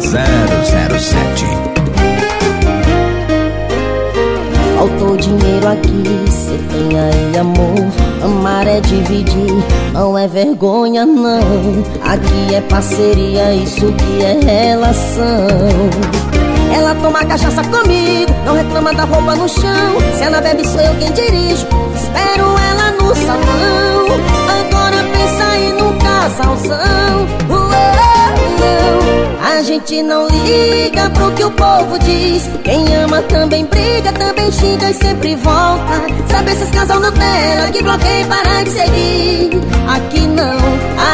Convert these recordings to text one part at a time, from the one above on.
007 Faltou dinheiro aqui, cê tem aí amor Amar é dividir, não é vergonha não Aqui é parceria, isso que é relação ela toma cachaça comigo, não reclama da roupa no chão. Se ela bebe, sou eu quem dirijo. Espero ela no salão. Gente não liga pro que o povo diz. Quem ama também briga, também xinga e sempre volta. Sabe esses casal Nutella que bloqueia para de seguir. Aqui não,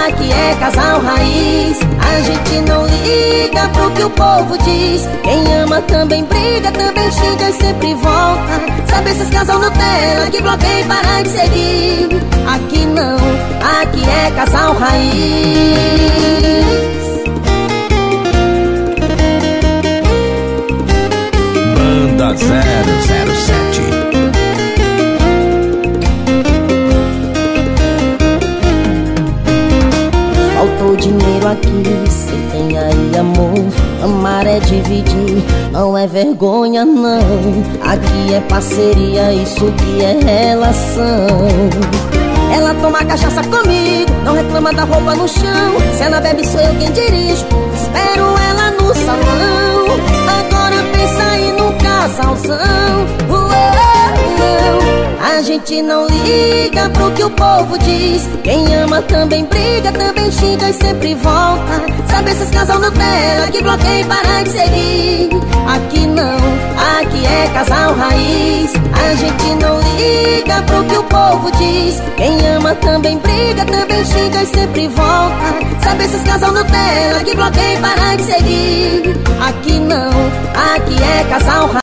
aqui é casal raiz. A gente não liga pro que o povo diz. Quem ama também briga, também xinga e sempre volta. Sabe esses casal Nutella que bloqueia para de seguir. Aqui não, aqui é casal raiz. Faltou dinheiro aqui, cê tem aí amor Amar é dividir, não é vergonha não. Aqui é parceria, isso que é relação. Ela toma cachaça comigo, não reclama da roupa no chão. Se ela bebe sou eu quem dirijo, espero ela no salão. Agora pensa aí no casalzão. A gente não liga pro que o povo diz. Quem ama, também briga, também xinga e sempre volta. Sabe esses casal Nutella que bloqueia e para de seguir? Aqui não, aqui é casal raiz. A gente não liga pro que o povo diz. Quem ama também briga, também xinga e sempre volta. Sabe esses casal Nutella que bloqueia e para de seguir? Aqui não, aqui é casal raiz.